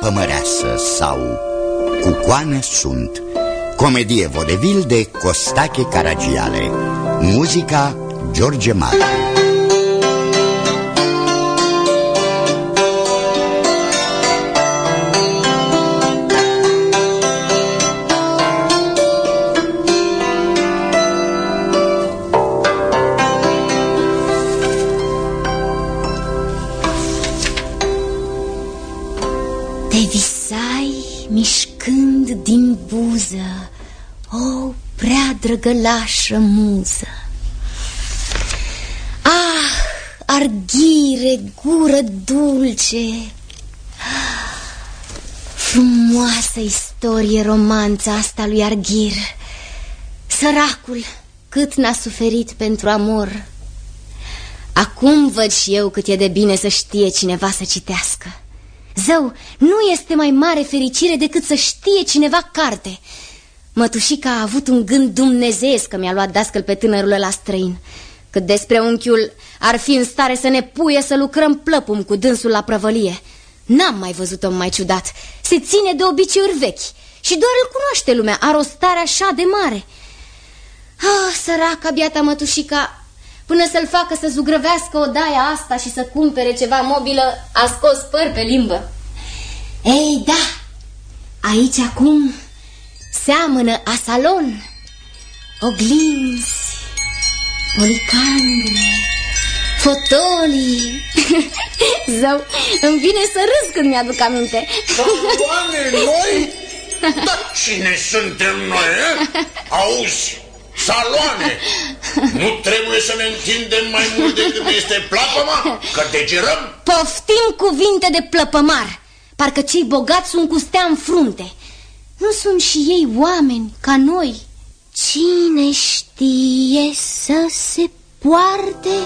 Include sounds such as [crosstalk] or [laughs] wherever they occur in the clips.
pămăreasă sau Cucoane sunt Comedie vodevil de Costache Caragiale. Muzica George Martin drăgălașă muză. Ah, arghire, gură dulce! Frumoasă istorie romanța asta lui Arghir. Săracul, cât n-a suferit pentru amor. Acum văd și eu cât e de bine să știe cineva să citească. Zău, nu este mai mare fericire decât să știe cineva carte Mătușica a avut un gând dumnezeesc că mi-a luat dascăl pe tânărul la străin. Cât despre unchiul ar fi în stare să ne puie să lucrăm plăpum cu dânsul la prăvălie. N-am mai văzut-o mai ciudat. Se ține de obiceiuri vechi și doar îl cunoaște lumea, are o stare așa de mare. Ah, săraca, biata mătușica, până să-l facă să zugrăvească odaia asta și să cumpere ceva mobilă, a scos păr pe limbă. Ei, da, aici acum seamănă a salon, oglinzi, policandre, fotolii. [laughs] Zău, îmi vine să râs când mi-aduc aminte. Saloane, noi? Dar cine suntem noi, eh? [laughs] Auzi, saloane! [laughs] Nu trebuie să ne întindem mai mult decât este plapăma? Că degerăm? Poftim cuvinte de plăpămar. Parcă cei bogați sunt cu stea în frunte. Nu sunt și ei oameni ca noi? Cine știe să se poarte,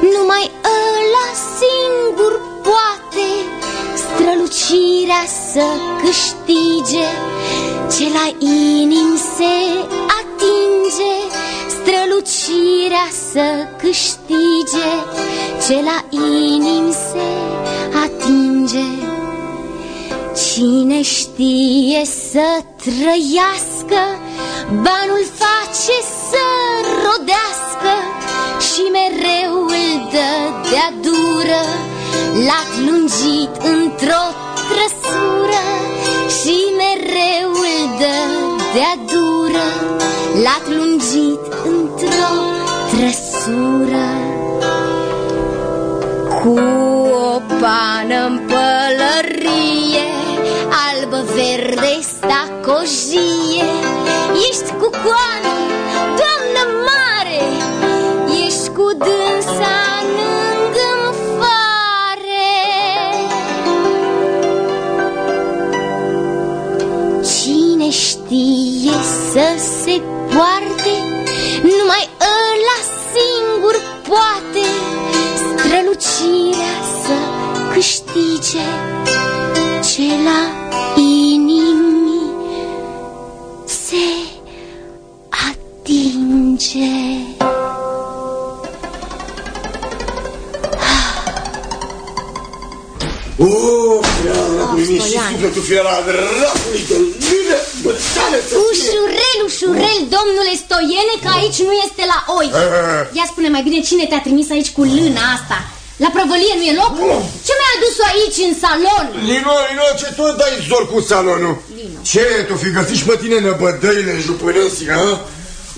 numai ăla singur poate strălucirea să câștige, ce la inim se atinge, strălucirea să câștige, ce la inim se atinge. Cine știe să trăiască, banul face să rodească și mereu îl dă de-a dură, lat lungit într-o trăsură și mereu îl dă de-a dură, lat lungit într-o trăsură. Cu o pană câștige ce la sufletul fiera dracului de lină, bățane Ușurel, ușurel, domnule Stoiene, că aici nu este la oi Ia spune mai bine cine te-a trimis aici cu lâna asta. La prăvălie nu e loc? Ce mi-ai adus-o aici în salon? Lino, Lino, ce tot dai zor cu salonul? Lino. Ce, tu fi găsit și pe tine năbădăile jupânăsii, ha?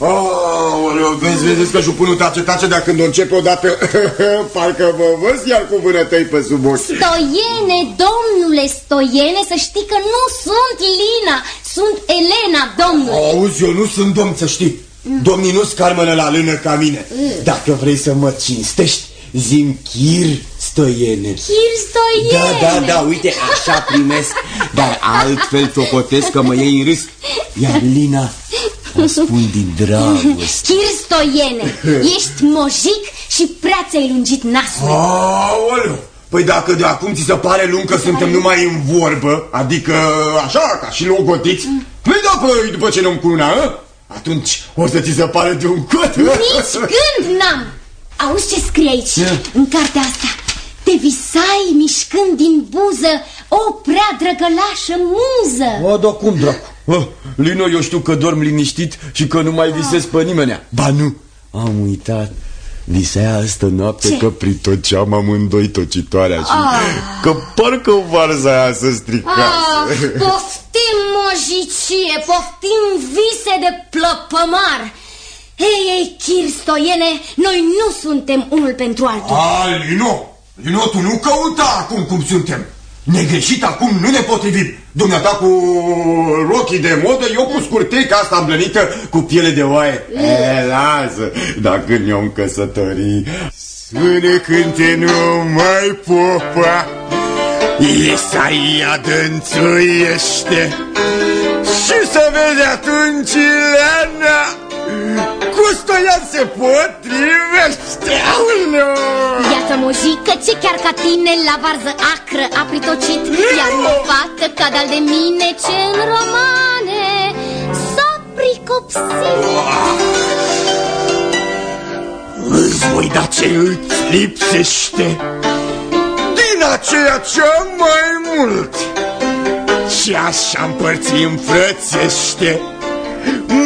Aoleu, vezi, vezi că jupânul tace, tace, dar când o începe odată, [laughs] parcă vă văz iar cu vânătăi pe sub ochi. Stoiene, domnule Stoiene, să știi că nu sunt Lina, sunt Elena, domnule. Auzi, eu nu sunt domn, să știi. Mm. Domnii nu scarmănă la lână ca mine. Mm. Dacă vrei să mă cinstești, zim chir stoiene. Chir stoiene. Da, da, da, uite, așa primesc, dar altfel socotesc că mă iei în râs. Iar Lina o spun din dragoste. Chirstoiene, ești mojic și prea ți-ai lungit nasul. Aoleu! Păi dacă de acum ți se pare lung că suntem numai în vorbă, adică așa, ca și logotiți, mm. păi da, păi, după ce ne-am cuna, a? atunci o să ți se pare de un cot. Nici gând n-am! Auzi ce scrie aici, yeah. în cartea asta? Te visai mișcând din buză O prea drăgălașă muză. O, da cum, dracu? Oh, Lino, eu știu că dorm liniștit și că nu mai visez pe nimeni. Ba nu, am uitat. Visea asta noapte Ce? că pritoceam amândoi tocitoarea și ah. că parcă varza aia să stricase ah, Poftim mojicie, poftim vise de plăpămar. Ei, ei, Kirstoiene, noi nu suntem unul pentru altul. A, Lino, Lino, tu nu căuta acum cum suntem. Negreșit acum nu ne potrivim. Dumneata cu rochii de modă, eu cu scurteica asta îmblănită cu piele de oaie. E, lasă, dacă ne-om căsătorii Sună cânte numai popa. Isaia dănțuiește Și să vezi atunci Ileana Custoian se potrivește, aoleo! Iată mojică ce chiar ca tine la varză acră a pritocit. Iar o fată ca de de mine ce în romane s-a pricopsit. Îți voi da ce îți lipsește? Din aceea ce mai mult. Și așa împărți înfrățește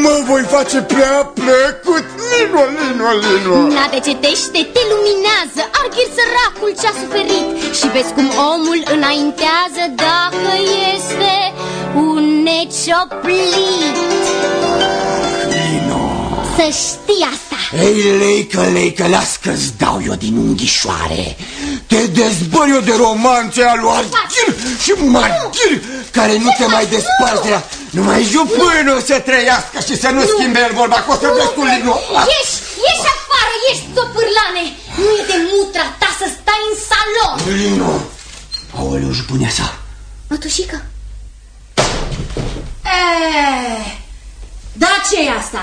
Mă voi face prea plăcut. Lino, Lino, Lino. N-adecetește, te luminează Arghir săracul ce-a suferit. Și vezi cum omul înaintează Dacă este un necioplit. Lino. Să știi asta. Ei, leică, leică, las că-ți dau eu din unghișoare Te dezbăr eu de romanțe al lui Arghir și Marghir Care nu te mai desparți de la numai jupânul să trăiască și să nu, nu. schimbe el vorba, că o să destul din nou. Ieși, ieși afară, ieși, topârlane! Nu e de mutra ta să stai în salon! Lino! Aoleu, jupânea sa! Mătușică! Eh, da ce e asta?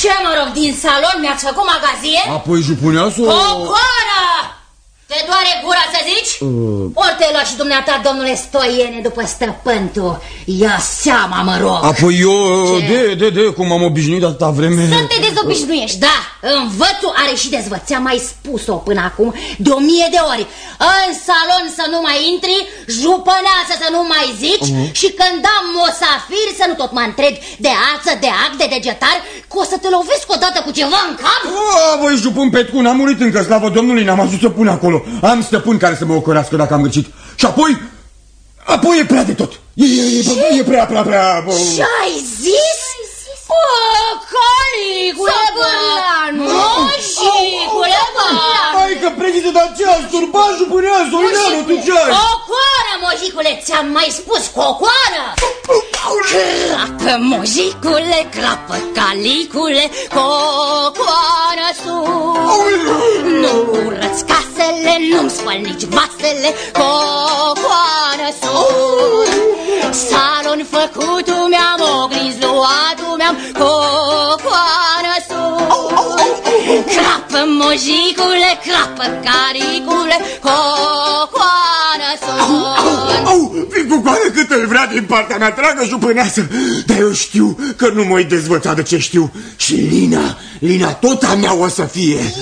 Ce mă rog, din salon mi-ați făcut magazie? Apoi jupunea sau... Cocoară! Te doare gura să zici? Uh... Ori te lua și dumneata, domnule Stoiene, după stăpântul. Ia seama, mă rog. Apoi eu, Ce? de, de, de, cum am obișnuit atâta vreme... Să te dezobișnuiești. Da, învățul are și dezvăț. Ți-am mai spus-o până acum de o mie de ori. În salon să nu mai intri, jupăneasă să nu mai zici uh -huh. și când am mosafir să nu tot mă întrebi de ață, de ac, de degetar, că o să te lovesc odată cu ceva în cap. Oh, voi jupân Petcu, n-am murit încă, slavă Domnului, n-am ajuns să pun acolo. Am stăpân care să mă ocărească dacă am greșit. Și apoi, apoi e prea de tot. E, e, e, e prea, prea, prea... Ce-ai zis? Calicule, bărlanu, moșicule, bărlanu Hai că prezită, dar ce ați turbat jupunea, Solineanu, tu ce ai? Cocoară, moșicule, ți-am mai spus, cocoară Crapă, moșicule, crapă, calicule, cocoară sus Nu urăți casele, nu-mi spăl nici vasele, cocoară sus Salon făcut-o mi-am oglinzi luat-o mi-am cocoară sus Crapă mojicule, crapă caricule, cocoară sus. Au, fi cu coară cât îl vrea din partea mea, dragă jupâneasă. Dar eu știu că nu mă-i dezvățat de ce știu. Și Lina, Lina tot a mea o să fie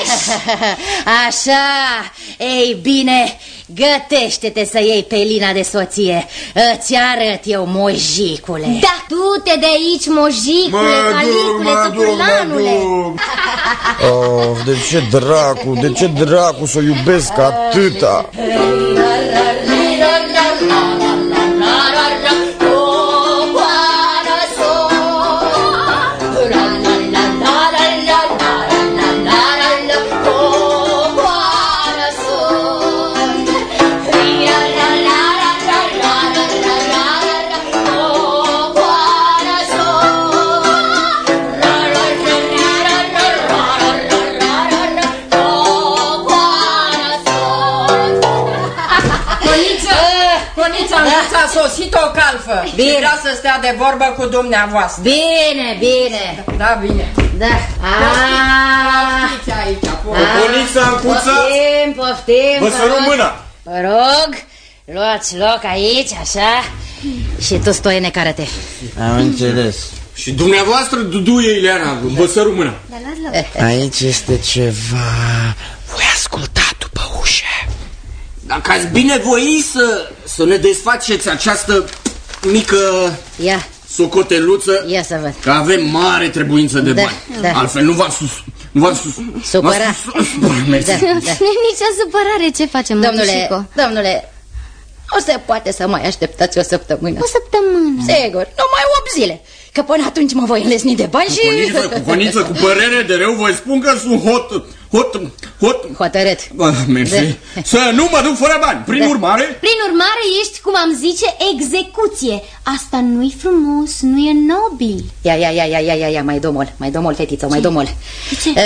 Yes! [laughs] Așa, ei bine, Gătește-te să iei pe Lina de soție Îți arăt eu, mojicule Da, du-te de aici, mojicule, calicule, tăpârlanule oh, De ce dracu, de ce dracu să iubesc atâta? sosit bine. și vrea să stea de vorbă cu dumneavoastră. Bine, bine. Da, bine. Da. Poftiți aici. Poftiți, Ancuța. Poftim, poftim. Vă sărut mâna. Vă rog, luați loc aici, așa. Și tu, Stoiene, care te. Am înțeles. Și dumneavoastră, Duduie Ileana, vă sărut mâna. Aici este ceva... Voi asculta după ușă. Dacă ați binevoi să, să ne desfaceți această mică Ia, socoteluță, ia să văd. că avem mare trebuință de Da, bani. da. Altfel nu v-am sus... Nu v-am sus... Supăra. v-am sus- [laughs] sus- Mersi. Da, da. Nu e nicio supărare, ce facem, Domnule, mătușico? domnule, nu se poate să mai așteptați o săptămână. O săptămână. Sigur, numai 8 zile. Că până atunci mă voi înlesni de bani și... Coniță, cu coniță, cu părere de rău, vă spun că sunt hot... Hot... Hot... Hotărât. Ah, mersi. Da. Să nu mă duc fără bani. Prin Da. urmare... Prin urmare, ești, cum am zice, execuție. Asta nu-i frumos, nu e nobil. Ia, ia, ia, ia, ia, ia, ia, mai domol, mai domol, fetiță, mai domol. Ce? Uh,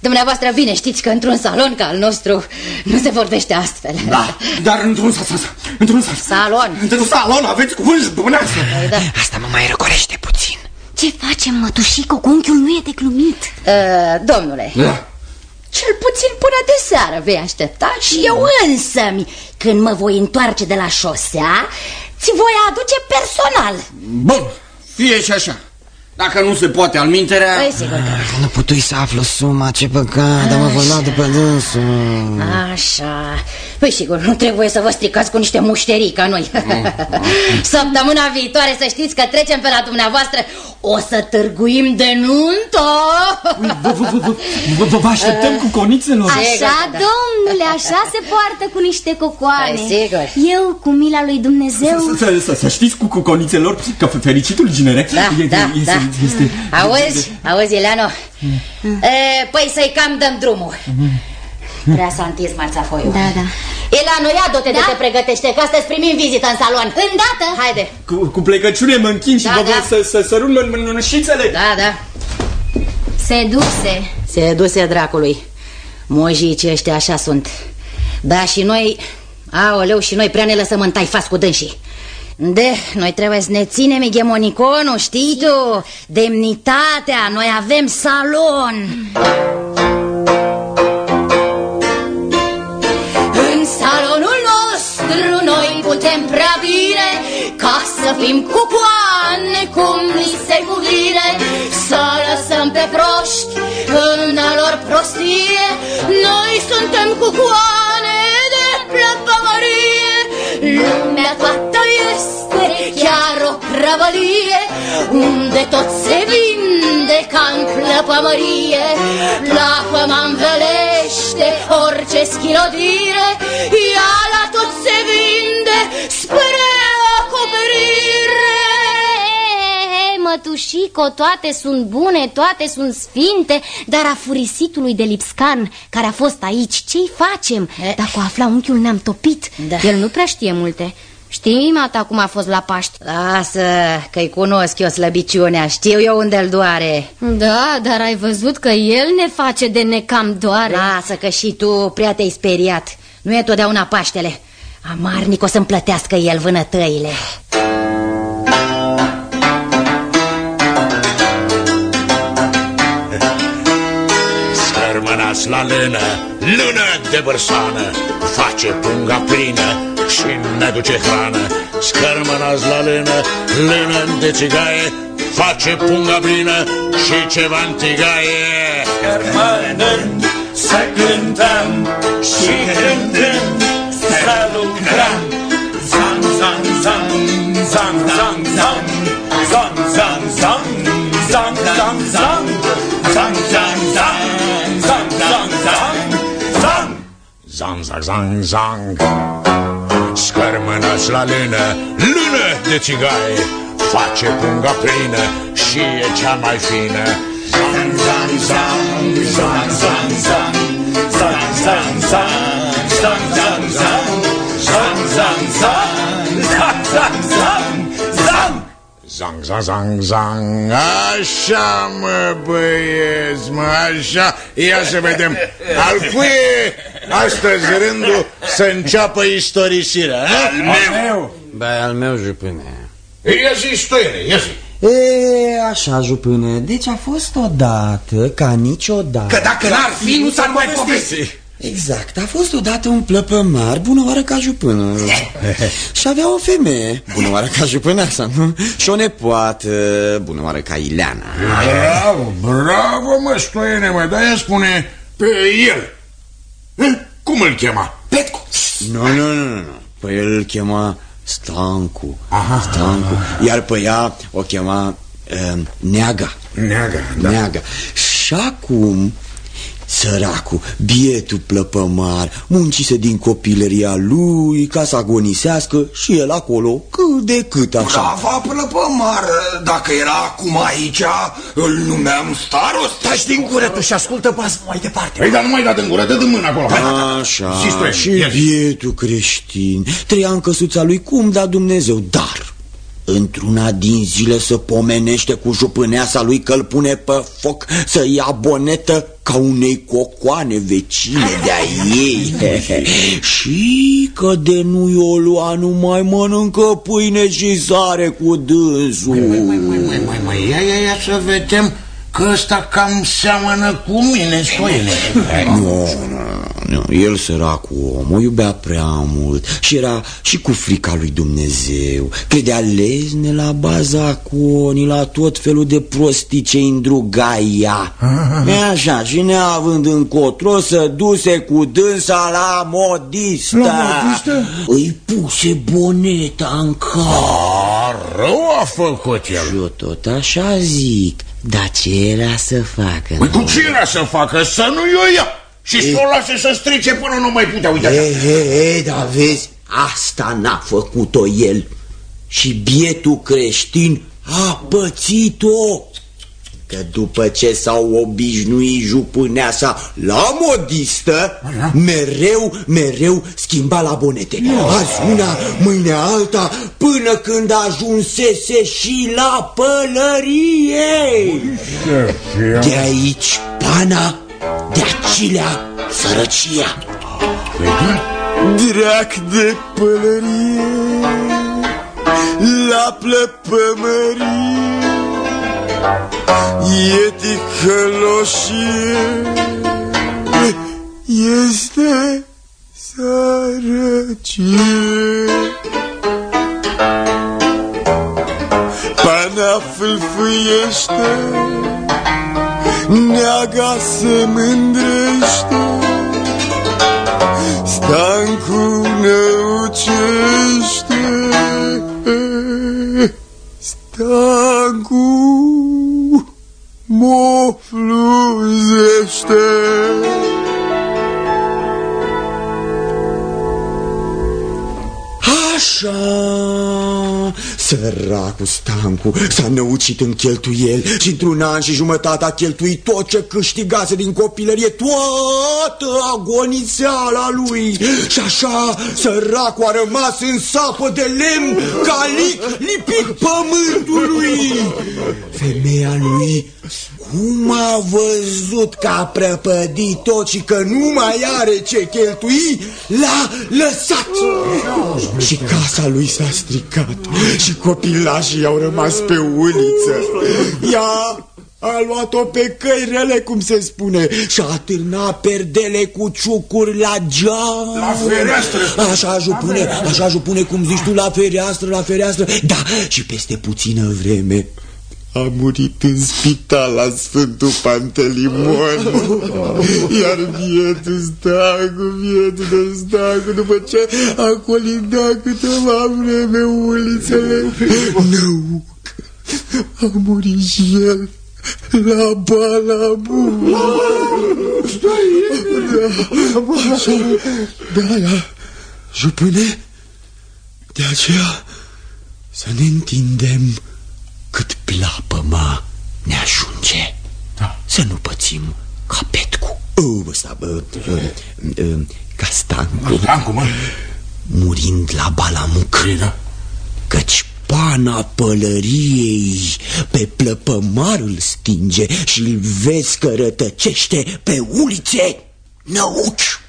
dumneavoastră bine știți că într-un salon ca al nostru nu se vorbește astfel. Da, dar într-un sa- sa- sa- într-un sa- Salon. Într-un salon aveți cuvânt jbânească. Păi da. Asta mă mai răcorește puțin. Ce facem, mătușico, cu unchiul nu e de glumit. Uh, domnule, Da. Cel puțin până de seară vei aștepta și eu însă, când mă voi întoarce de la șosea, ți voi aduce personal. Bun, fie și așa. Dacă nu se poate al minterea... Păi, sigur că Nu putui să aflu suma, ce păcat, dar mă voi lua după dânsul. Așa. Păi sigur, nu trebuie să vă stricați cu niște mușterii ca noi. [laughs] Săptămâna viitoare să știți că trecem pe la dumneavoastră. O să târguim de nuntă. Vă, vă, vă, vă, vă, vă, vă așteptăm cu conițelor. Așa, Sigur că da. domnule, așa se poartă cu niște cocoane. Păi, sigur. Eu, cu mila lui Dumnezeu... Să, să, să, să știți cu, cu conițelor că fericitul ginere Da, e, da, este, da. este, Auzi, auzi, Ileano? E, păi să-i cam dăm drumul. Prea s-a întins marțafoiul. Da, da. Ilano, ia du-te de Da. te pregătește, că astăzi primim vizită în salon. Îndată! Haide. Cu, cu plecăciune mă închin și Da, vă da. vă să, să sărut mân- mân- mânușițele. Da, da. Se duse. Se duse dracului. Mojicii ăștia așa sunt. Da, și noi... Aoleu, și noi prea ne lăsăm în taifas cu dânsii. De, noi trebuie să ne ținem egemoniconul, știi tu? Demnitatea, noi avem salon. În Ca să fim cu coane cum ni se cuvine Să lăsăm pe proști în a lor prostie. Noi suntem cu coane de plăpămărie Lumea toată este chiar o prăvălie Unde tot se vinde ca în clăpămărie. La pămă învelește orice schilodire Ea la tot se vinde spre mătușico, toate sunt bune, toate sunt sfinte, dar a furisitului de Lipscan, care a fost aici, ce-i facem? E. Dacă o afla unchiul ne-am topit. Da. El nu prea știe multe. Știi, mata, cum a fost la Paști? Lasă, că-i cunosc eu slăbiciunea, știu eu unde-l doare Da, dar ai văzut că el ne face de necam doare. Lasă că și tu prea te-ai speriat Nu e totdeauna Paștele Amarnic o să-mi plătească el vânătăile Scărmânați la lână, lână de bărsană Face punga plină și ne duce hrană Scărmânați la lână, lână de țigaie Face punga plină și ceva în tigaie Scărmânând să cântăm și cântând să lucrăm Zang, zang, zang, zang, zang, zang Zang, zang, zang, zang, zang, zang Zang, Zang, zang, zang, zang Scărmânați la lână, lână de țigaie Face punga plină și e cea mai fină Zang, zang, zang, zang, zang, zang Zang, zang, zang, zang, zang, zang Zang, zang, zang, zang, Zang, zang, zang, zang Așa mă băieți, mă, așa Ia să vedem Al cui e astăzi rândul să înceapă istorisirea a? Al meu. Bă, al meu, jupâne. Ia zi istorie, ia zi E, așa, jupâne, deci a fost odată, ca niciodată Că dacă n-ar fi, nu s-ar mai povesti. Exact, a fost odată un plăpămar, bună oară ca jupână [laughs] Și avea o femeie, bună oară ca jupâneasa, nu? Și o nepoată, bună oară ca Ileana Bravo, bravo, mă, stoiene, mă Dar ea spune pe el Hă? Cum îl chema? Petcu. Nu, nu, nu, nu. Păi el îl chema Stancu. Aha. Stancu. Iar pe ea o chema uh, Neaga. Neaga, da. Neaga. Și acum Săracul, bietul plăpămar, muncise din copilăria lui ca să agonisească și el acolo cât de cât așa. Brava plăpămar, dacă era acum aici, îl numeam starost. Taci din gură tu și ascultă pas mai departe. Păi, dar nu mai da din gură, dă din mână acolo. Așa, Sistoi, și ia zi. bietul creștin trăia în căsuța lui cum da Dumnezeu, dar într-una din zile să pomenește cu jupâneasa lui că îl pune pe foc să ia bonetă ca unei cocoane vecine de-a ei. [laughs] Și că de nu-i o lua nu mai mănâncă pâine și sare cu dânsul. Măi, măi, măi, măi, măi, ia, ia, ia să vedem că ăsta cam seamănă cu mine, stoile. Nu, nu, nu, el săracul om o iubea prea mult și era și cu frica lui Dumnezeu. Credea lezne la bazaconii, la tot felul de prostii ce îndruga ea. E așa, și neavând încotro să duse cu dânsa la modistă. La modistă? Îi puse boneta în cap. A, rău a făcut el. Eu tot așa zic, dar ce era să facă? Păi cu ce era să facă? Să nu o ia și să o lase să strice până nu mai putea. Uite așa. Ei, ei, ei, dar vezi, asta n-a făcut-o el. Și bietul creștin a pățit-o. Că după ce s-au obișnuit jupâneasa la modistă Mereu, mereu schimba la bonete. Azi una, mâine alta Până când ajunsese și la pălărie. De aici pana, de acilea sărăcia. Drac de pălărie La plăpămărie E ticăloșie Este sărăcie. Pana fâlfâiește Neaga se mândrește Stancu năucește Stancu mofluzește Așa, săracul Stancu s-a năucit în cheltuiel și într-un an și jumătate a cheltuit tot ce câștigase din copilărie, toată agonițeala lui. Și așa săracul a rămas în sapă de lemn, calic, lipit pământului. Femeia lui cum a văzut că a prăpădit tot și că nu mai are ce cheltui, l-a lăsat. Și casa lui s-a stricat și copilașii au rămas pe uliță. Ea a luat-o pe căi rele, cum se spune, și a târnat perdele cu ciucuri la geam. La fereastră. Așa jupune, așa jupune, cum zici tu, la fereastră, la fereastră. Da, și peste puțină vreme a murit în spital la Sfântul Pantelimon. Iar bietul Stacu, bietul de Stacu După ce a colindat câteva vreme ulițele Nu, a murit și el la Balabu Da, așa, da, da Jupâne, de aceea să ne întindem cât plapăma ne ajunge da. Să nu pățim ca Petcu uh, ăsta, uh, uh, uh, Ca Stancu Stancu, mă Murind la Balamuc da. Căci pana pălăriei pe plăpămar îl stinge și îl vezi că rătăcește pe ulițe năuci.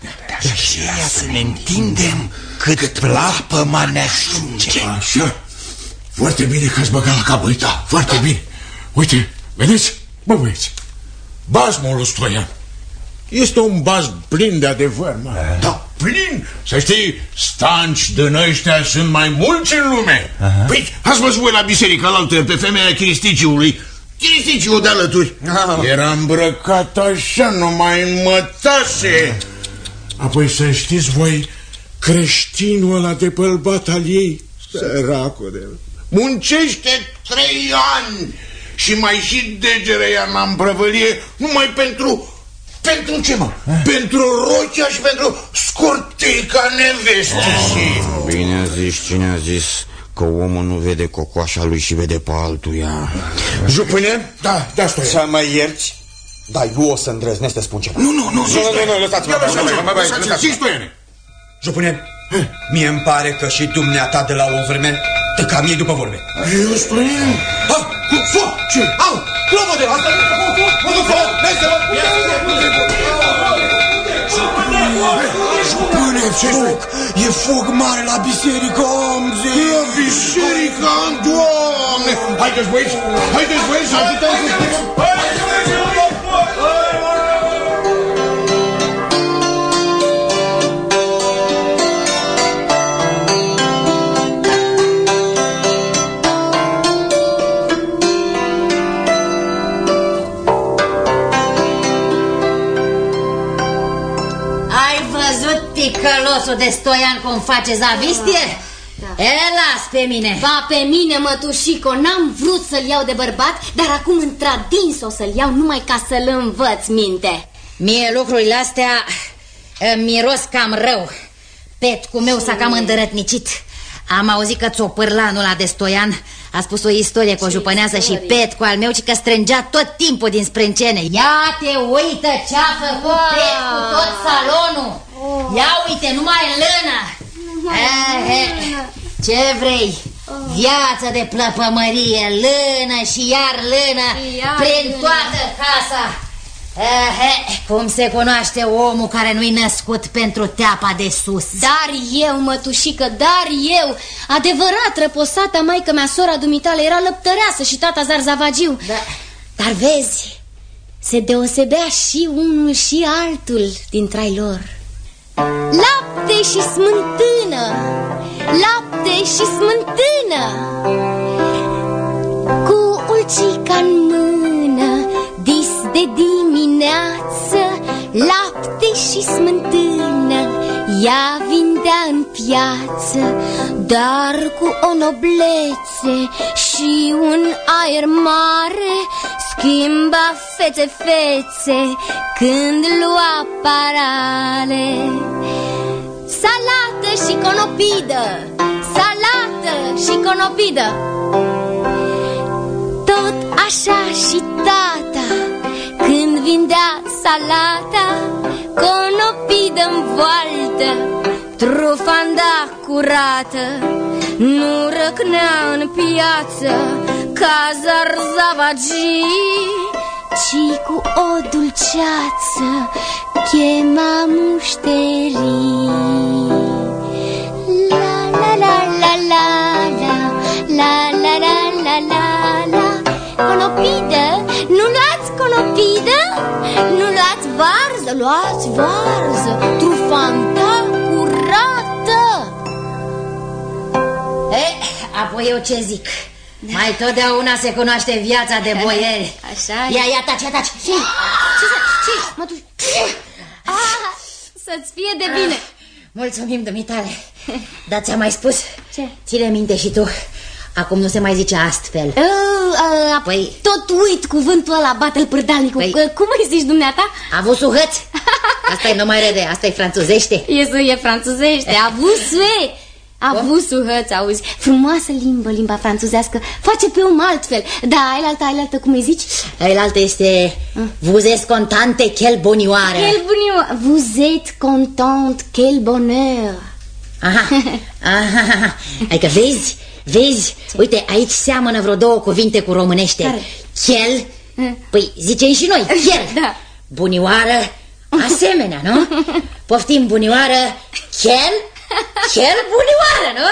De aceea să ne întindem cât plapăma ne ajunge. Așa. Foarte bine că ați băgat la cap, uita, foarte bine. Uite, vedeți? Bă, băieți, bazmul lui Stoian este un baz plin de adevăr, mă. Da, plin. Să știi, stanci din ăștia sunt mai mulți în lume. Aha. Păi, ați văzut voi la biserică la altă pe femeia Cristiciului. Cristiciul de alături. Aha. Era îmbrăcat așa, numai în mătase. Apoi să știți voi, creștinul ăla de bărbat al ei, săracul de Muncește trei ani și mai și degere ea n-am prăvălie numai pentru... Pentru ce, mă? Pentru rochia și pentru scurtica neveste și... Bine a zis cine a zis că omul nu vede cocoașa lui și vede pe altuia. Jupâne? Da, da, stai. Să mai ierți? Da, nu o să îndrăznesc să spun ceva. Nu, nu, nu, nu, nu, nu, lăsați-mă. Lăsați-mă, zici tu, Ione. Jupâne, mie îmi pare că și dumneata de la o vreme te cam iei după vorbe. Eu spune... Ha, fo, ce? Au, clopăte, asta. Nu fo, fo, mă duc, fo, merge, Jupâne, ce foc, e foc mare la biserică, am zis. La biserică, doamne! Haideți, băieți, haideți, băieți, să ajutăm ticălosul de stoian cum face zavistie? Da. E, las pe mine. Ba pe mine, mătușico, n-am vrut să-l iau de bărbat Dar acum într-adins o să-l iau numai ca să-l învăț minte. Mie lucrurile astea îmi miros cam rău. Petcul meu s-a cam îndărătnicit. Am auzit că țopârlanul ăla de stoian a spus o istorie cu o jupăneasă și Petcu al meu și că strângea tot timpul din sprâncene. Ia te uită ce-a făcut Petcu tot salonul. Ia uite, numai în lână. Eh, eh, Ce vrei? Viață de plăpămărie, lână și iar lână Iar Prin lână. toată casa Eh, cum se cunoaște omul care nu-i născut pentru teapa de sus? Dar eu, mătușică, dar eu Adevărat, răposata maică mea, sora dumitale Era lăptăreasă și tata zarzavagiu Da. Dar vezi, se deosebea și unul și altul dintre ai lor Lapte și smântână Lapte și smântână Cu ulcica în mână Dis de dimineață Lapte și smântână Ea vindea în piață Dar cu o noblețe Și un aer mare Schimba fețe, fețe Când lua parale. Salată și conopidă Salată și conopidă. Tot așa și tata Când vindea salata Conopidă în voaltă Trufanda curată Nu răcnea în piață Ca zarzavagii Ci cu o dulceață Chema mușterii La la la la la la La la la la la la Conopidă, varză, luați varză Trufanta curată Eh, apoi eu ce zic? Mai totdeauna se cunoaște viața de boieri Așa e. Ia, ia, taci, taci Ce? Ce? Ce? Mă duc ah, Să-ți fie de bine Mulțumim, dumitale Dar ți-am mai spus? Ce? Ține minte și tu Acum nu se mai zice astfel. Uh, uh, Păi- Tot uit cuvântul ăla, bate-l pârdalnicu Păi- uh, Cum îi zici dumneata? Avusuhăți Asta e numai rede, asta e franțuzește. [laughs] E, e franțuzește, avusue Avusuhăți, auzi. Frumoasă limbă, limba franțuzească. Face pe om altfel. Da, ailaltă, ailaltă, cum îi zici? Ailaltă este Vous êtes contante, quel bonioară. Quel bonheur Vous êtes contente, quel bonheur. Aha, [laughs] aha, adică vezi, vezi, uite, aici seamănă vreo două cuvinte cu românește. Care? Chel, păi zicem și noi, [laughs] chel. Da. Bunioară, asemenea, nu? [laughs] Poftim bunioară, chel, chel bunioară, nu?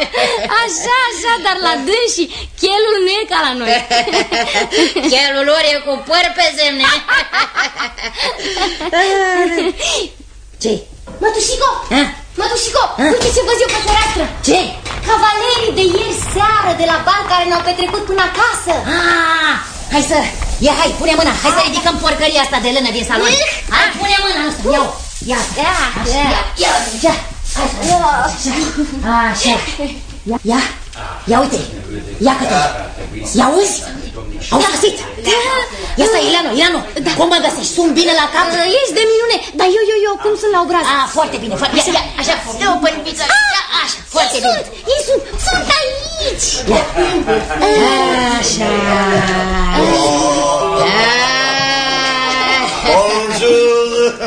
[laughs] Așa, așa, dar la dânsii Chelul nu e ca la noi. Chelul lor e cu păr pe zemne ce? Mătușico, Ha? Mătușico, uite ce văz eu pe fereastră. Ce? Cavalerii de ieri seară de la bal care ne-au petrecut până acasă. Ah, hai să, ia, hai, pune mâna, hai să ridicăm porcăria asta de lână din salon. Hai, pune mâna, nu să iau Ia, ia, ia, ia, ia, așa, așa, ia, ia, ia uite, ia că ia uzi, au găsit, ia stai, Ileano, Ileano, cum mă găsești, sunt bine la cap? Ești de minune, dar eu, eu, eu, cum sunt la obraz? Ah, foarte bine, foarte bine, ia, așa, dă o pălpiță, așa, foarte sunt, bine. ei sunt, sunt aici! Așa,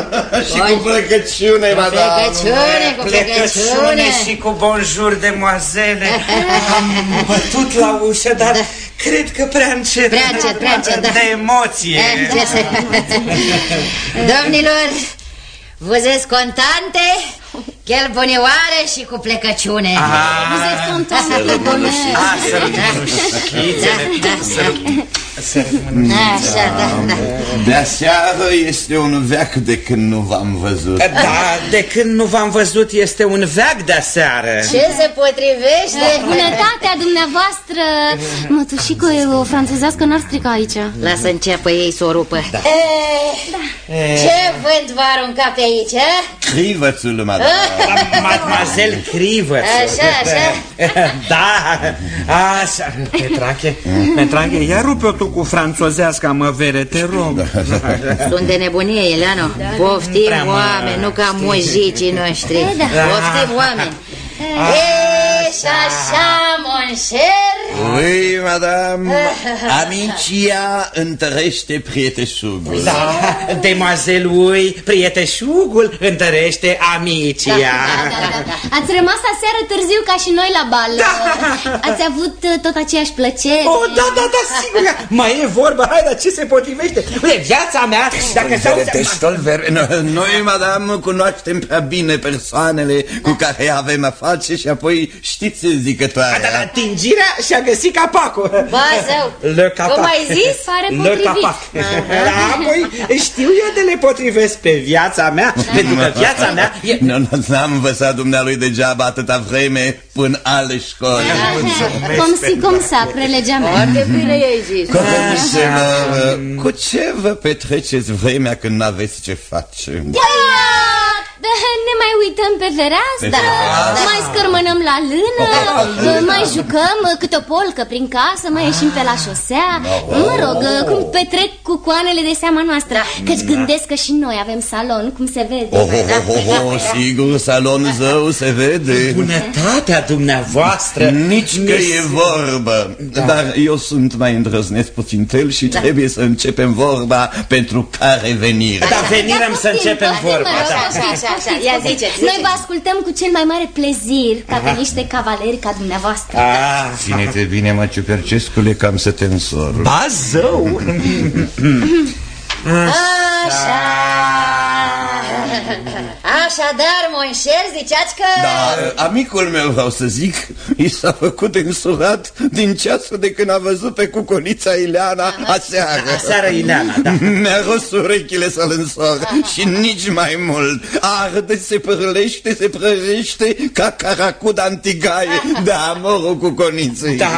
Bonjour! [laughs] și cu plecăciune, madame! plecăciune, cu plecăciune. și cu bonjour, demoazele. Am bătut la ușă, dar cred că prea încet. Prea încet, prea încet, da. De emoție. Eh, ce să... Domnilor, văzesc contante, chel bunioare și cu plecăciune. Vous êtes content de bonheur. Ah, să rămână știțele, să rămână. Să rămână. Așa, da, da. De aseară este un veac de când nu v-am văzut. Da, de când nu v-am văzut este un veac de seară. Ce se potrivește? Bunătatea dumneavoastră Mătușico e o franțuzească n-ar strica aici Lasă înceapă ei să o rupă. Da. Ce vânt v-a aruncat pe aici, eh? Crivățul, madame. [laughs] Mademoiselle Crivăț. Așa, așa. [laughs] Da, așa. Petrache, Petrache, ia rupe-o tu cu franțozească, mă vere, te rog. Sunt de nebunie, Eleano. Poftim Prea mă- oameni, nu ca mujicii noștri. Da. Poftim oameni. E, și așa, mon cher. Oui, madame. [laughs] Amicia întărește prieteșugul. Da, demoazelui, prieteșugul întărește amicia. Da, da, da. Ați rămas aseară târziu ca și noi la bal Ați avut uh, tot aceeași plăcere Oh, da, da, da, sigur. Mai e vorba, hai, dar ce se potrivește? Uite, viața mea, dacă s-au... Stolvere, stolvere. No- Noi, madame, cunoaștem prea bine persoanele cu care avem afaceri și apoi știți Da, da, da, zicătoarea. tingirea și-a găsit capacul. Ba, zău. Le capac. Cum ai zis? Pare Le potrivit. capac. Da, apoi știu eu de le potrivesc pe viața mea, pentru că viața mea e... Nu, nu, n-am învățat dumnealui degeaba atâta vreme până ale școli. Cum si, cum sa, prelegea mea Foarte bine ai zis. Copișilor, cu ce vă petreceți vremea când n-aveți ce face? Da, [laughs] ne mai uităm pe fereastră, Pe fereastră. mai scărmănăm la lână, [laughs] mai jucăm câte o polcă prin casă, mai ieșim pe la șosea. Mă rog, cum petrec cu coanele de seama noastră, căci gândesc că și noi avem salon, cum se vede. Oh, oh, oh, oh, oh, sigur, salonul zău se vede. Bunătatea dumneavoastră Nici că e vorbă. Dar eu sunt mai îndrăzneț puțin tel și trebuie să începem vorba pentru care venire. Da, venirăm să începem vorba. Poftim, Da. Poftim, așa, așa. poftim. Ia ziceți, Noi vă ascultăm cu cel mai mare plezir, ca pe niște cavaleri ca dumneavoastră. Ah, Ține-te bine, mă, Ciupercescule, că am să te însor. ba zău! [laughs] Așa. Așadar, mon cher, ziceați că... Da, amicul meu, vreau să zic, i s-a făcut însurat din ceasul de când a văzut pe cuconița Ileana aseară. Aseară Ileana, da. Mi-a rost urechile să-l însor și nici mai mult. Arde, se părlește, se prăjește ca caracuda antigaie de amorul cuconiței. Da.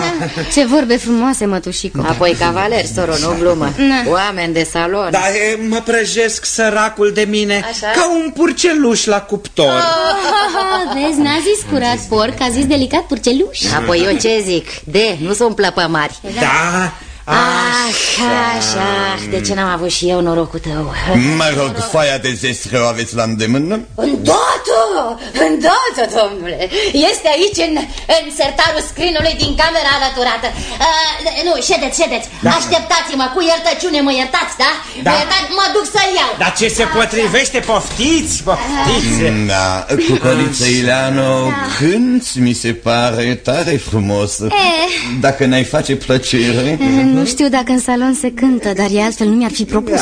Ce vorbe frumoase, mătușico. Apoi cavaleri, soro, nu glumă. Na. Oameni de salon. Da, e, mă prăjesc săracul de mine Așa? ca un purceluș la cuptor. Ah, [laughs] Vezi, n-a zis curat porc, a zis delicat purceluș. Apoi eu ce zic? De, nu sunt plăpămari. Da, Așa, așa. De ce n-am avut și eu norocul tău? Mă rog, foaia de zestre o aveți la îndemână? Îndată, îndată, domnule. Este aici în, în sertarul scrinului din camera alăturată. Uh, nu, ședeți, ședeți. Așteptați-mă, cu iertăciune mă iertați, da? Da. Mă iertați, mă duc să iau. dar ce se potrivește, poftiți, poftiți. Da, cuconița Ileano, cânti, mi se pare tare frumos. Dacă ne-ai face plăcere... Nu știu dacă în salon se cântă, dar e altfel nu mi-ar fi propus.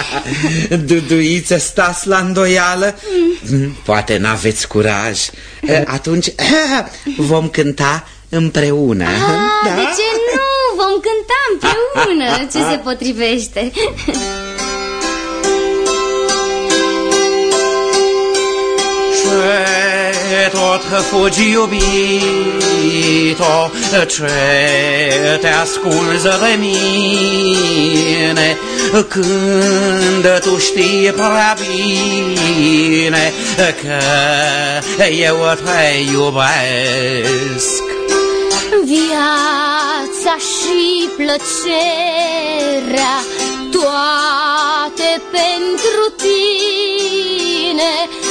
[laughs] Duduiță, stați la îndoială? Mm, Poate n-aveți curaj. Eh, Atunci [clears throat] vom cânta împreună. Ah, de ce nu? Vom cânta împreună. Ce se [laughs] potrivește? [laughs] Je tot fugi iubito, ce te asculzi de mine, când tu știi prea bine că eu te iubesc. Viața și plăcerea, toate pentru tine sunt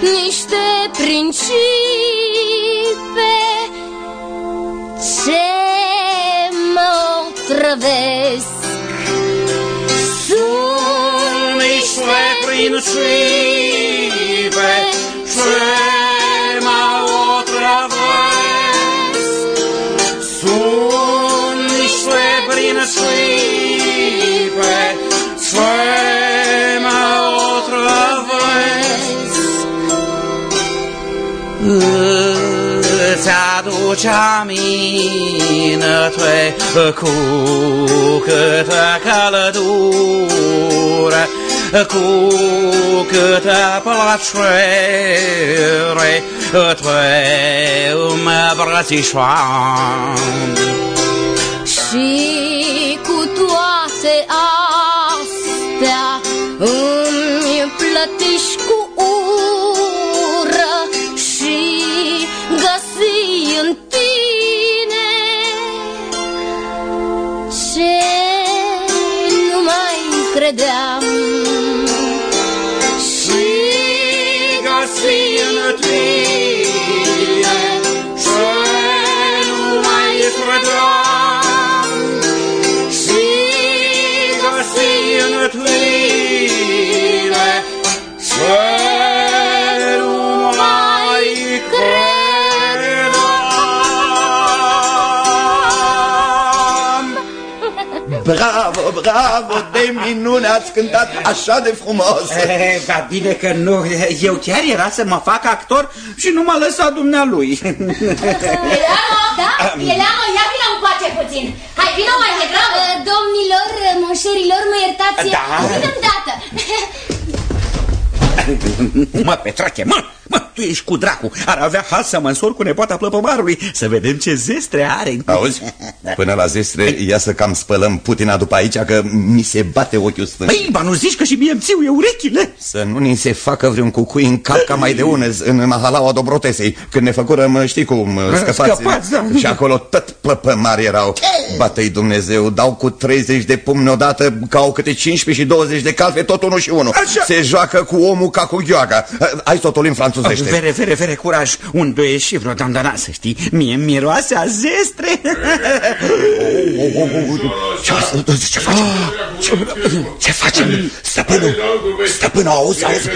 niște principe. Ce mă otrăvesc. Sunt niște principe. Ce Îți aduce aminte cu câtă căldură, cu câtă plăcere te îmbrățișoam. Și cu toate astea Bravo, bravo, de minune ați cântat așa de frumos Eh, Dar bine că nu, eu chiar era să mă fac actor și nu m-a lăsat dumnealui. Eleamo, da? Eleamo, ia vină încoace puțin. Hai, vină mai degrabă. Uh, Domnilor, monșerilor, mă iertați Da. Vină îndată Mă, Petrache, mă, mă, tu ești cu dracu. Ar avea hal să mă însor cu nepoata plăpămarului, să vedem ce zestre are. Auzi? Până la zestre, ia să cam spălăm Putina după aici, că mi se bate ochiul stâng. Păi, ba nu zici că și mie îmi țiu eu urechile. Să nu ni se facă vreun cucui în cap ca mai de unez în mahalaua Dobrotesei, când ne făcurăm, știi cum, scăpați. Scăpați, da. Și acolo tot plăpămari erau. Bată-i Dumnezeu, dau cu 30 de pumni odată, ca au câte 15 și 20 de calfe, tot unul și unul. Așa. Se joacă cu omul ca cu gheoaga. Hai totul în franțuzește. Vere, vere, vere, curaj. Unde e și vreo dandana, să știi. Mie îmi miroase a zestre. Ce, ce facem? Ce, ce facem? Stăpânul, stăpânul, auzi, auzi?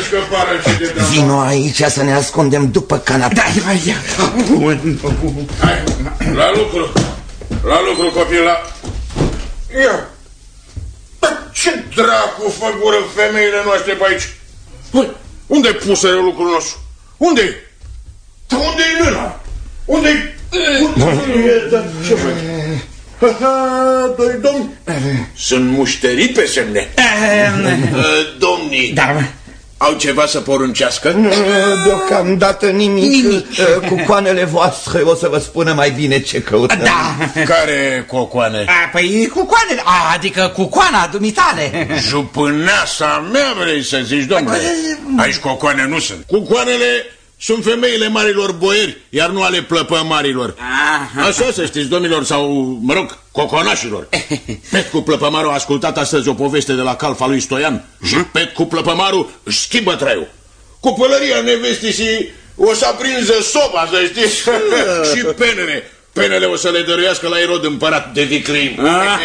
Vino aici să ne ascundem după canapea. Da, ia, ia. Hai, la lucru. La lucru, copil, la... Ia. Dar ce dracu făgură femeile noastre pe aici? Băi, unde puse lucrul nostru? Unde-i? Dar unde-i lâna? Unde-i... Unde-i... Da, Ce faci? Ha, ha, Doi domni. Sunt mușterii pe semne. Uh, Domnii. Da, Au ceva să poruncească? Deocamdată nimic. nimic. Cu coanele voastre o să vă spună mai bine ce căutăm. Da. Care cocoane? A, păi cu coanele, a, adică cu coana dumitale. Jupâneasa mea vrei să zici, domnule Aici cocoane nu sunt Cucoanele sunt femeile marilor boieri Iar nu ale plăpămarilor. Aha. Așa să știți, domnilor, sau, mă rog, coconașilor. Petcu Plăpămaru a ascultat astăzi o poveste de la calfa lui Stoian. Și Petcu Plăpămaru își schimbă traiul. Cu pălăria nevestii o să aprinză soba, să știți. [laughs] Și penele Penele o să le dăruiască la Irod împărat de vicrim da.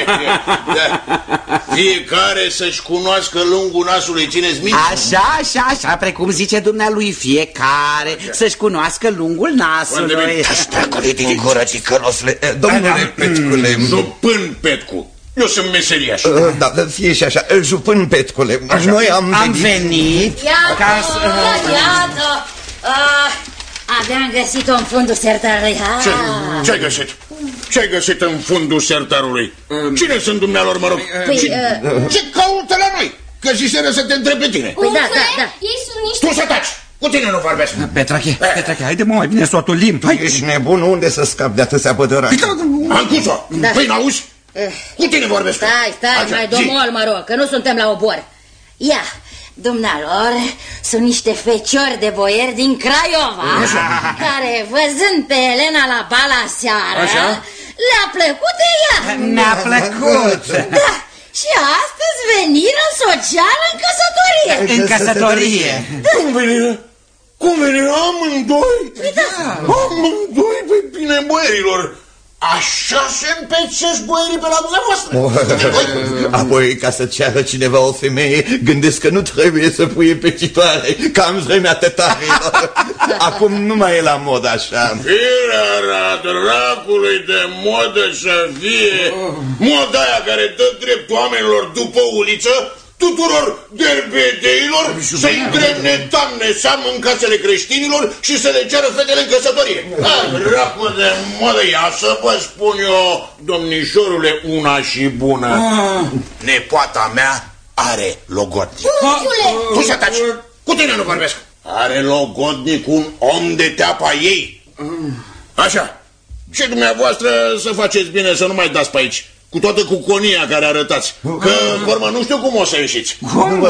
Fiecare să-și cunoască lungul nasului, țineți minte? Așa, așa, așa, precum zice dumnealui, fiecare să-și cunoască lungul Foarte bine. nasului. Stăcule din gură, ticălosule. Eh, Domnule Petcule... Jupân Petcu. Eu sunt meseriaș. eh, Da, fie și așa. Eh, Jupân Petcule, noi am Am venit... venit Iată, ca să... iată. Ah, aveam găsit-o în fundul sertarului. Ah. Ce, ce-ai găsit? Ce-ai găsit în fundul sertarului? Cine sunt dumnealor, mă rog? Păi, Ce, uh, ce caută la noi? Că ziseră să te întreb pe tine. Păi da, Umfle, da, da. Ei sunt niște... Tu să taci! Cu tine nu vorbesc. Petrache, Petrache, haide mă, mai bine să o atulim. Hai. Ești nebun? Unde să scap de atâția pădărani? Ancuțo, Da. păi n-auzi? Cu tine vorbesc. Stai, stai, Așa, mai zi. domol, mă rog, că nu suntem la obor. Ia, dumnealor, sunt niște feciori de boieri din Craiova, care, văzând pe Elena la bala seară, Așa? le-a plăcut de ea. Ne-a plăcut. Da, și astăzi venirea socială în căsătorie. În căsătorie. Cum veni? Cum veni? Amândoi? Păi da. Amândoi? Păi bine, băierilor. Așa se împețesc băierii pe la dumneavoastră. Apoi, ca să ceară cineva o femeie, gândesc că nu trebuie să pui petitoare, că am vremea tătarilor. Acum nu mai e la mod așa. Firea dracului de modă să fie moda aia care dă drept oamenilor după uliță, tuturor derbedeilor să îndremne doamne seamă în casele creștinilor și să le ceară fetele în căsătorie. Ah, Dracu de modă, ia să vă spun eu, domnișorule, una și bună. Nepoata mea are logodnic. Unchiule! Tu să taci! Cu tine nu vorbesc! Are logodnic un om de teapa ei. Așa. Și dumneavoastră să faceți bine să nu mai dați pe aici. Cu toată cuconia care arătați. Că, formă, nu știu cum o să ieșiți.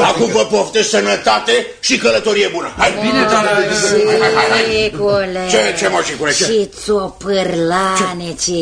Acum vă poftesc sănătate și călătorie bună. Hai, bine, dar... Hai, hai, hai, hai. Șicule, Ce, ce, moșicule, ce? Și țopârlane ce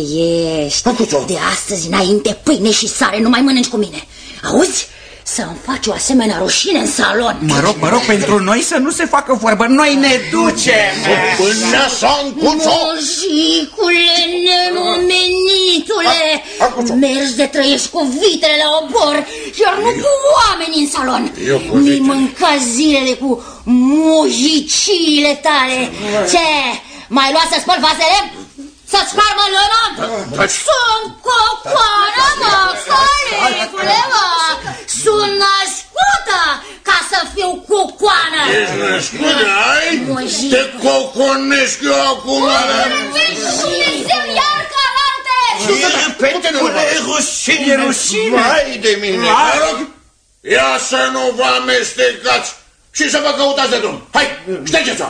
ești Făcut-o. De astăzi înainte pâine și sare Nu mai mănânci cu mine Auzi? Să-mi faci o asemenea rușine în salon Mă rog, mă rog, pentru noi să nu se facă vorbă. Noi ne ducem. Până s-a încuțo! Moșicule nenumenitule Acuțo. Mergi de trăiești cu vitele la obor Iar nu cu oameni în salon Eu cu Mi vitele. mânca zilele cu mujiciile tale Ce? Mai luat să spăl vasele? Să-ți carmă lână? Sunt cocoană, mă, săricule, mă Sunt născută ca să fiu cocoană Ești născut, ai? Mojic. Te coconesc eu acum! Dumnezeu, iar calante! Repete, nu E rușine, E rușine. Vai de mine. Mă rog, ia să nu vă amestecați și să vă căutați de drum. Hai, ștergeți-o!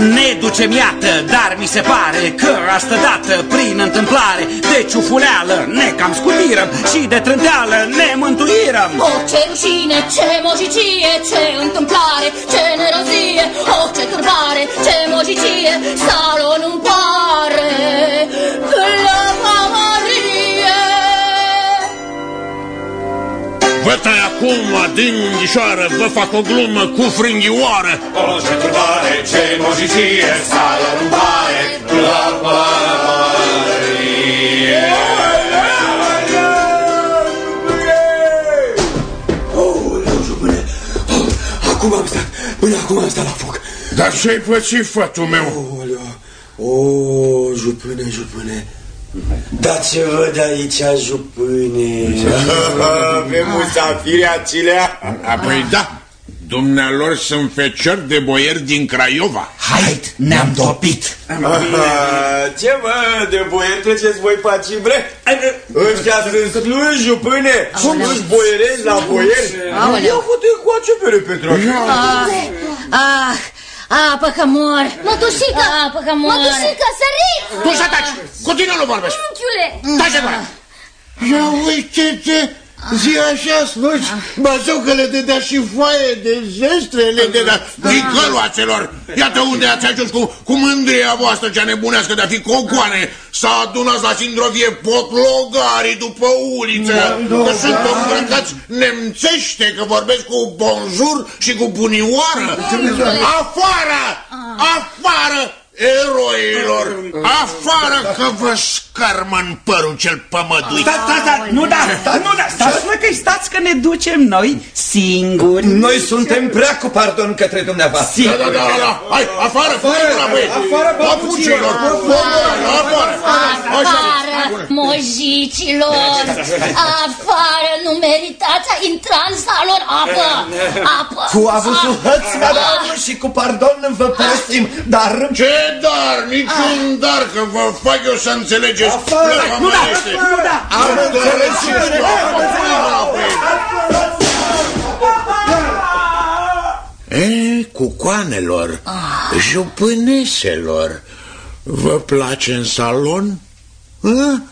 Ne ducem, iată, dar mi se pare că asta dată, prin întâmplare, de ciufuleală ne cam scutirăm și de trânteală ne mântuirăm. O, ce rușine, ce mojicie, ce întâmplare, ce nerăzie, o, ce turbare, ce mojicie, salon îmi pare, Vă tai acum din ghișoară, vă fac o glumă cu frânghioară. O, ce turbare, ce mojicie, sală nu pare, la pămărie. Aoleu, jupâne! Oh, acum am stat, până acum am stat la foc. Dar ce-ai pățit, fătul meu? Aoleu! O, jupâne, jupâne! Da ce văd aici, jupâne? [laughs] Avem musafiri acelea? Apoi da, dumnealor sunt feciori de boieri din Craiova. Hai, ne-am topit. Ce mă, de boieri treceți voi pe aici, bre? Ăștia sunt sluși, jupâne! Sunt sluși boierezi la boieri? Aoleu. Ia fute cu acepere, Petru. Ah, ah, apă că mor. Mătușică! Apă că mor. Mătușică, sărit! Tu să taci! Cu tine nu vorbesc! Unchiule! Taci de gură! Ia uite-te! Zi așa, sluci! Băzău că le dădea și foaie de zestre, le dădea nicăloațelor! Iată unde ați ajuns cu, cu mândria voastră cea nebunească de a fi cocoane! S-a adunat la Sindrovie potlogarii după uliță! Că sunt îmbrăcați nemțește, că vorbesc cu bonjour și cu bunioară! Afară! Afară! Eroilor! Afară că vă scarmă în părul cel pămăduit! Da, da, da, nu da, nu da, stați mă că stați că ne ducem noi singuri. Noi suntem prea cu pardon către dumneavoastră. Da, da, da, da, hai, afară, fără băieți! afară, Papucilor, afară, afară! Afară, mojicilor, afară, nu meritați a intra în salon, apă, apă. Cu avutul hăț, madame, și cu pardon vă părăsim, dar... Ce dar, niciun dar, că vă fac eu să înțelegeți Afară, plăca Nu da, mai este. nu da. Am înțeles și eu, afară, băieți! E, cucoanelor, ah. jupâneselor, vă place în salon? A?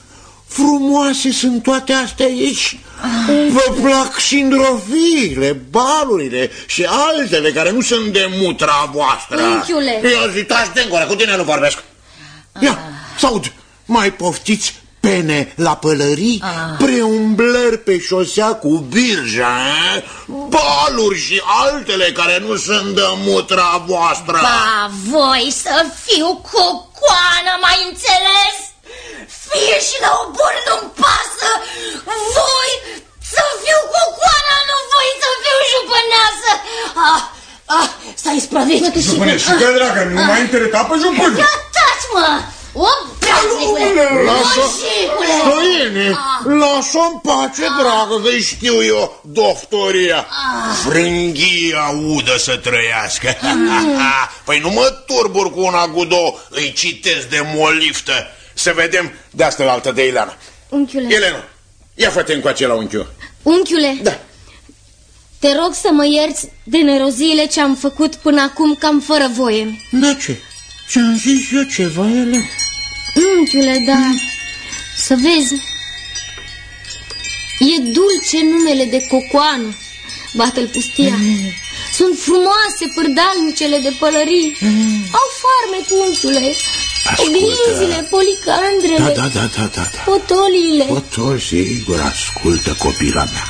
Frumoase sunt toate astea aici. Ah. Vă plac sindrofiile, balurile și altele care nu sunt de mutra voastră. Unchiule. Ia zi, taci de cu tine nu vorbesc. Ia, ah. saud, mai poftiți pene la pălării, ah. preumblări pe șosea cu birja, eh? baluri și altele care nu sunt de mutra voastră. Ba, voi să fiu cu coană, mai înțeles? Fie și la obor nu-mi pasă, voi să fiu cu coană, nu voi să fiu jupâneasă. Ah, ah, s-a isprăvit. Jupâne, și că, dragă, nu mai intereta pe jupân. Ia taci, mă! O, Stoine, lasă-mi pace, dragă, că știu eu doctoria. Frânghia udă să trăiască. [laughs] păi nu mă turbur cu una cu două, îi citesc de moliftă. Să vedem de asta la altă de Ileana. Unchiule. Elena, ia fă-te încoace la unchiul. Unchiule. Da. Te rog să mă ierți de neroziile ce am făcut până acum cam fără voie. De ce? Ce-am zis eu ceva, Elena? Unchiule, da. Să vezi. E dulce numele de cocoană. Bată-l pustia. Mm. Sunt frumoase pârdalnicele de pălării. Mm. Au farme cu unchiule. Oglinzile, policandrele. Da, da, da, da, da. da. Potolile. Potol, sigur, ascultă copila mea.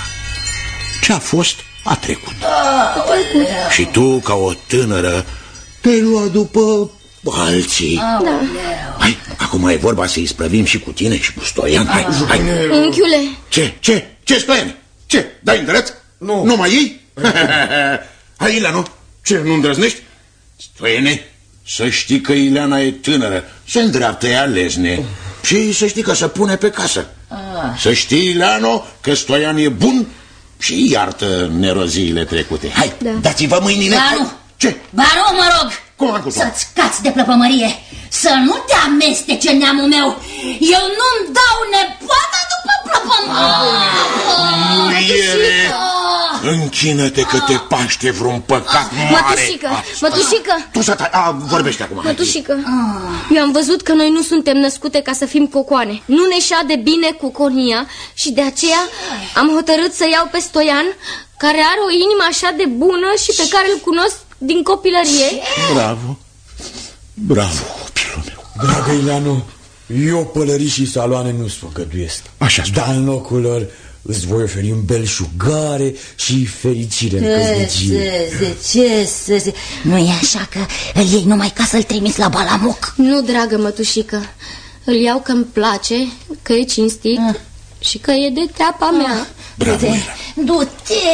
Ce-a fost, a trecut. A trecut. Și tu, ca o tânără, te lua după alții. Da. Hai, acum e vorba să-i sprăvim și cu tine și cu Stoian. Hai, hai. Unchiule. Ce, ce, ce, Stoian? Ce, dai îndrăț? Nu. Nu mai iei? Hai, Ileanu, ce, nu îndrăznești? Stoiane, să știi că Ileana e tânără, se îndreaptă ea lezne și să știi că se pune pe casă. Ah. Să știi, Ileano, că Stoian e bun și iartă neroziile trecute. Hai, da. dați-vă mâinile. Ba nu. Ce? Ba nu, mă rog. Cum am Să-ți cați de plăpămărie, să nu te amestece neamul meu. Eu nu-mi dau nepoata după plăpămărie. Muriere, închină-te că te paște vreun păcat mare. Mătușică, mătușică. Tu să tai, a, vorbește acum. Mătușică, eu am văzut că noi nu suntem născute ca să fim cocoane. Nu ne de bine cu cornia și de aceea am hotărât să iau pe Stoian, care are o inimă așa de bună și pe care îl cunosc din copilărie? Bravo, bravo, copilul meu. Dragă Ileanu, eu pălării și saloane nu-ți făgăduiesc. Așa spune. Dar în locul lor îți voi oferi un belșugare și fericire în căsnicie. Ce, ce, ce, ce, nu e așa că îl iei numai ca să-l trimiți la balamuc? Nu, dragă mătușică, îl iau că-mi place, că e cinstit ah. și că e de treaba mea. Ah. Bravo, Du-te,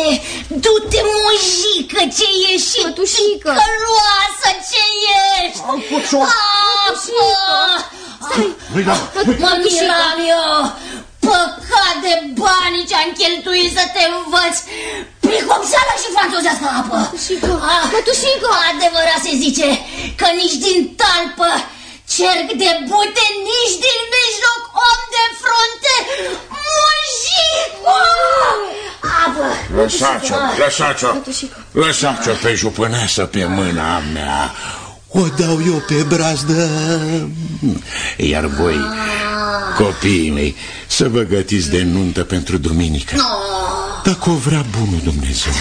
du-te, mojică, ce ești Mătușică Căroasă, ce ești Apă Mă miram eu Păcat de bani ce-am cheltuit să te învăț. Pricopseala și franțuzească apă? Mătușică, ah, mătușică Adevărat se zice că nici din talpă Cerc de bute nici din mijloc om de frunte. Mujicu! Apă! Lăsați-o, lăsați-o. Lăsați-o pe jupâneasă pe mâna mea O dau eu pe brazdă. Iar voi, copiii mei Să vă gătiți de nuntă pentru duminică. Dacă o vrea bunul Dumnezeu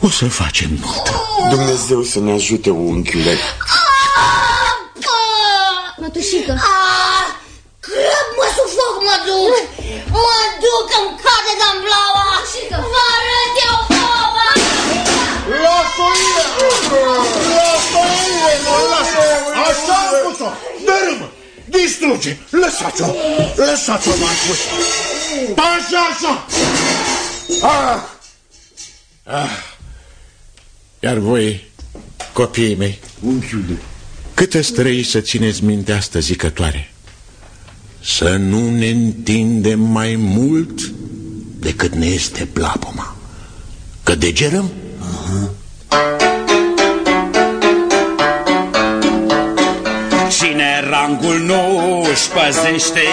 O să facem nuntă. Dumnezeu să ne ajute, unchiule. Mătușică. Ah, crăb, mă sufoc, mă duc. Mă duc, îmi cade de-am blaua Vă arăt Dărâmă Distruge Lăsați-o Lăsați-o, v-am spus Așa, așa ah. Ah. Iar voi, copiii mei Unchiule Câte străi să țineți minte asta zicătoare? Să nu ne întindem mai mult decât ne este plapoma. Că degerăm? Uh -huh. Cine rangul nu își păzește,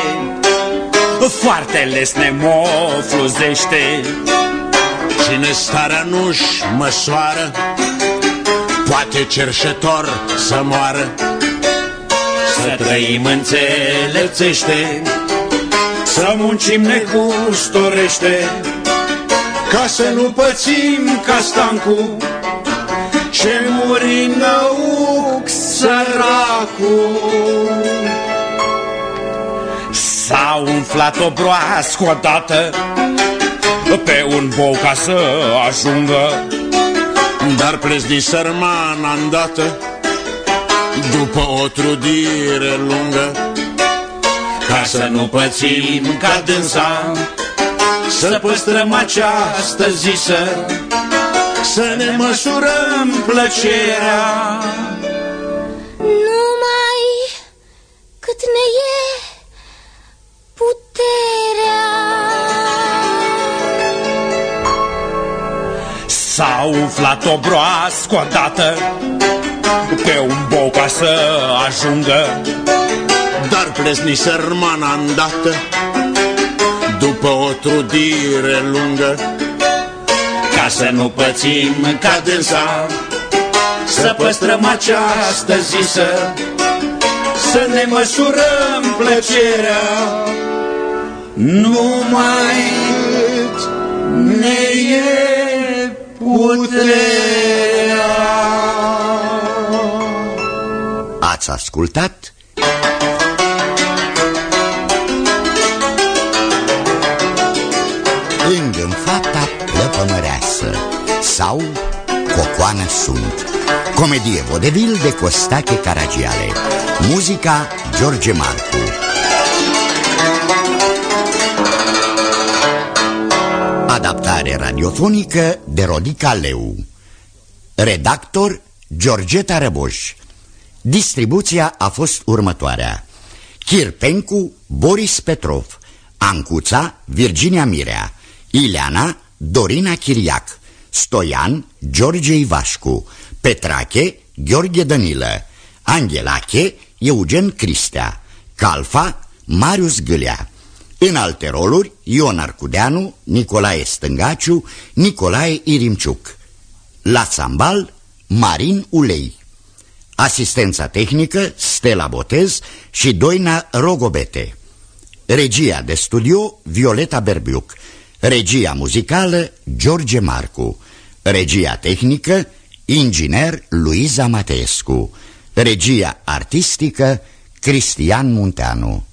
foarte lesne mofluzește. Cine starea nu-și măsoară, poate cerșetor să moară. Să trăim înțelepțește. Să muncim necustorește Ca să nu pățim ca stancu Ce muri năuc săracul. S-a umflat o broască odată Pe un bou ca să ajungă Dar plezni sărman andată După o trudire lungă Ca să nu pățim ca dânsa Să păstrăm această zisă Să ne măsurăm plăcerea S-a umflat o broască odată Pe un bou ca să ajungă. Dar plesni sărmana îndată După o trudire lungă Ca să nu pățim ca dânsa Să păstrăm această zisă Să ne măsurăm plăcerea. Numai ne e puterea. Ați ascultat? Lângă în fata plăpămăreasă Sau Cocoană sunt. Comedie vodevil de Costache Caragiale. Muzica George Marcu Adaptare radiofonică de Rodica Leu. Redactor Georgeta Răboș. Distribuția a fost următoarea. Chirpencu Boris Petrov. Ancuța Virginia Mirea. Ileana Dorina Chiriac. Stoian George Ivașcu. Petrache Gheorghe Danilă Anghelache Eugen Cristea. Calfa Marius Gâlea În alte roluri Ion Arcudeanu Nicolae Stângaciu Nicolae Irimciuc. La Sambal Marin Ulei. Asistența tehnică Stella Botez și Doina Rogobete. Regia de studio Violeta Berbiuc. Regia muzicală George Marcu. Regia tehnică Inginer Luiza Mateescu. Regia artistică Cristian Munteanu